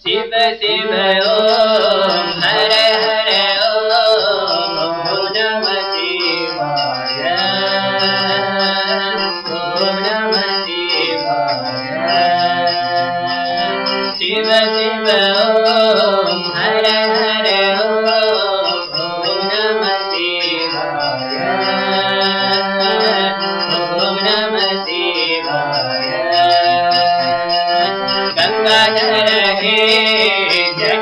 शिव शिव ॐ हर हर ॐ नमः शिवाय ॐ नमः शिवाय शिव शिव ॐ हर हर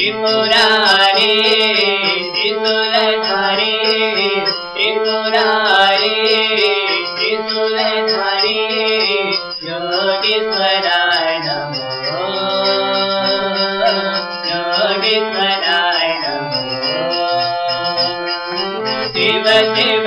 त्रिपुरारे त्रिशूलधारे त्रिपुरारे त्रिशूलधारे योगेश्वराय नमो योगेश्वराय नमो शिव शिव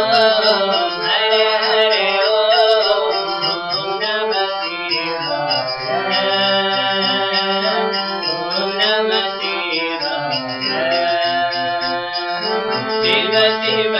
शिव शिव